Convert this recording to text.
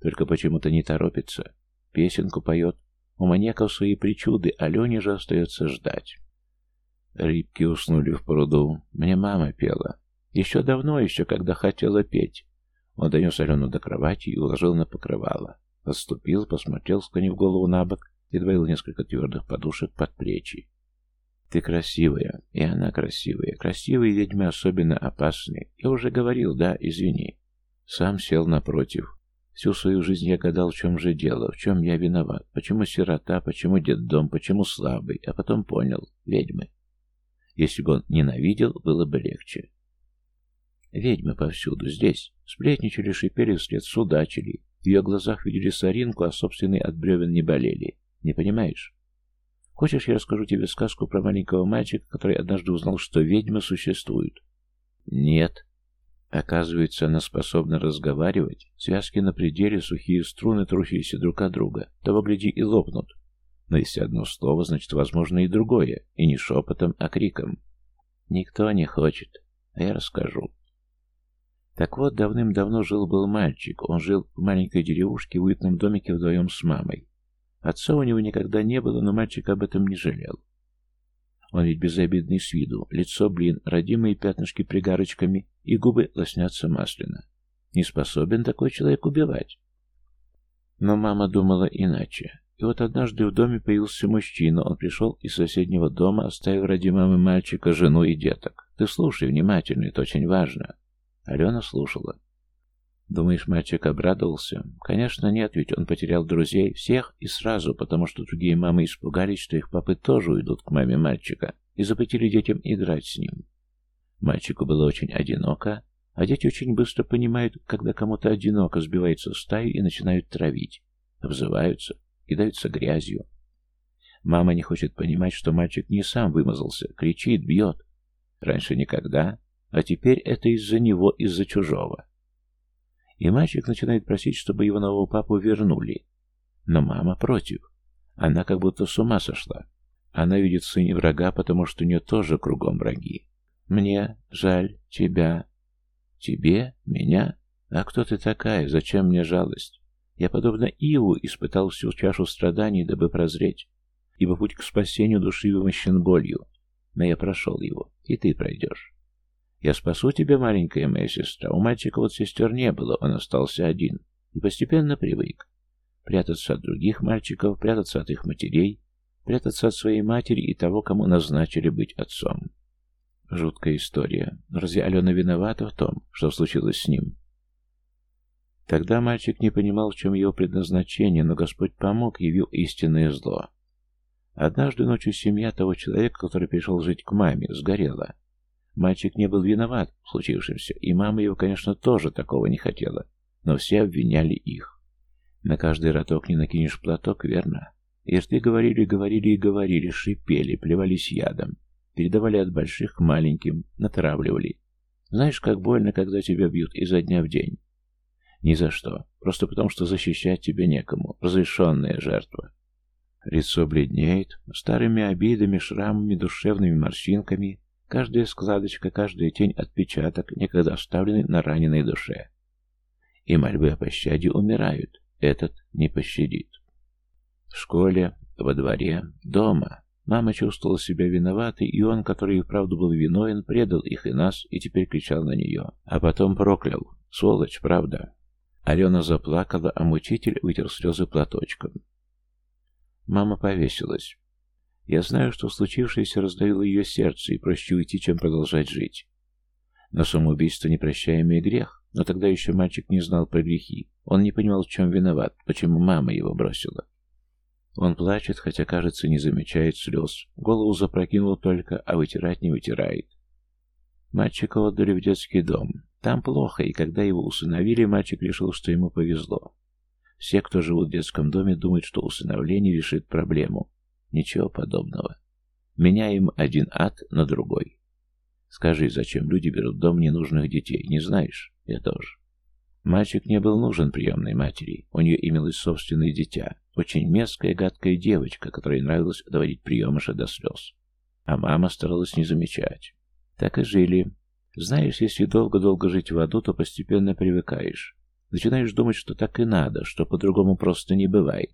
Только почему-то не торопится. Песенку поет. У маньяков свои причуды, а Лене же остается ждать. Рыбки уснули в пруду. Мне мама пела. Еще давно, еще когда хотела петь. Он донес Алену до кровати и уложил на покрывало. Отступил, посмотрел, склонив голову на бок, и добавил несколько твердых подушек под плечи. «Ты красивая, и она красивая. Красивые ведьмы особенно опасны. Я уже говорил, да, извини». Сам сел напротив. Всю свою жизнь я гадал, в чем же дело, в чем я виноват, почему сирота, почему детдом, почему слабый, а потом понял — ведьмы. Если бы он ненавидел, было бы легче. Ведьмы повсюду, здесь. Сплетничали, шипели вслед, судачили. В ее глазах видели соринку, а собственные от бревен не болели. Не понимаешь? Хочешь, я расскажу тебе сказку про маленького мальчика, который однажды узнал, что ведьмы существуют? Нет. Оказывается, она способна разговаривать. Связки на пределе, сухие струны, трущиеся друг от друга. Того, гляди, и лопнут. Но если одно слово, значит, возможно и другое. И не шепотом, а криком. Никто не хочет. А я расскажу. Так вот, давным-давно жил-был мальчик. Он жил в маленькой деревушке в уютном домике вдвоем с мамой. Отца у него никогда не было, но мальчик об этом не жалел. Он ведь безобидный с виду, лицо, блин, родимые пятнышки пригарочками и губы лоснятся масляно. Не способен такой человек убивать. Но мама думала иначе. И вот однажды в доме появился мужчина. Он пришел из соседнего дома, оставив ради мамы мальчика, жену и деток. Ты слушай внимательно, это очень важно. Алена слушала. Думаешь, мальчик обрадовался? Конечно, нет, ведь он потерял друзей, всех и сразу, потому что другие мамы испугались, что их папы тоже уйдут к маме мальчика, и запретили детям играть с ним. Мальчику было очень одиноко, а дети очень быстро понимают, когда кому-то одиноко сбивается в стаю и начинают травить, обзываются, кидаются грязью. Мама не хочет понимать, что мальчик не сам вымазался, кричит, бьет. Раньше никогда, а теперь это из-за него, из-за чужого. И мальчик начинает просить, чтобы его нового папу вернули. Но мама против. Она как будто с ума сошла. Она видит в сыне врага, потому что у нее тоже кругом враги. Мне жаль тебя. Тебе? Меня? А кто ты такая? Зачем мне жалость? Я, подобно Иву, испытал всю чашу страданий, дабы прозреть, ибо путь к спасению души вымощен болью. Но я прошел его, и ты пройдешь. Я спасу тебя, маленькая моя сестра. У мальчика вот сестер не было, он остался один. И постепенно привык. Прятаться от других мальчиков, прятаться от их матерей, прятаться от своей матери и того, кому назначили быть отцом. Жуткая история. Разве Алена виновата в том, что случилось с ним? Тогда мальчик не понимал, в чем его предназначение, но Господь помог, явил истинное зло. Однажды ночью семья того человека, который пришел жить к маме, сгорела. Мальчик не был виноват в случившемся, и мама его, конечно, тоже такого не хотела, но все обвиняли их. На каждый роток не накинешь платок, верно? И рты говорили, говорили и говорили, шипели, плевались ядом, передавали от больших к маленьким, натравливали. Знаешь, как больно, когда тебя бьют изо дня в день. Ни за что, просто потому, что защищать тебя некому, разрешенная жертва. Лицо бледнеет, старыми обидами, шрамами, душевными морщинками, Каждая складочка, каждая тень отпечаток, некогда оставленный на раненой душе. И мольбы о пощаде умирают. Этот не пощадит. В школе, во дворе, дома. Мама чувствовала себя виноватой, и он, который и вправду был виновен, предал их и нас, и теперь кричал на нее. А потом проклял. Сволочь, правда. Алена заплакала, а мучитель вытер слезы платочком. Мама повесилась. Я знаю, что случившееся раздавило ее сердце, и проще уйти, чем продолжать жить. Но самоубийство — непрощаемый грех. Но тогда еще мальчик не знал про грехи. Он не понимал, в чем виноват, почему мама его бросила. Он плачет, хотя, кажется, не замечает слез. Голову запрокинул только, а вытирать не вытирает. Мальчика отдали в детский дом. Там плохо, и когда его усыновили, мальчик решил, что ему повезло. Все, кто живут в детском доме, думают, что усыновление решит проблему. Ничего подобного. Меняем один ад на другой. Скажи, зачем люди берут в дом ненужных детей? Не знаешь? Я тоже. Мальчик не был нужен приемной матери. У нее имелось собственное дитя. Очень мерзкая, гадкая девочка, которой нравилось доводить приемыша до слез. А мама старалась не замечать. Так и жили. Знаешь, если долго-долго жить в аду, то постепенно привыкаешь. Начинаешь думать, что так и надо, что по-другому просто не бывает.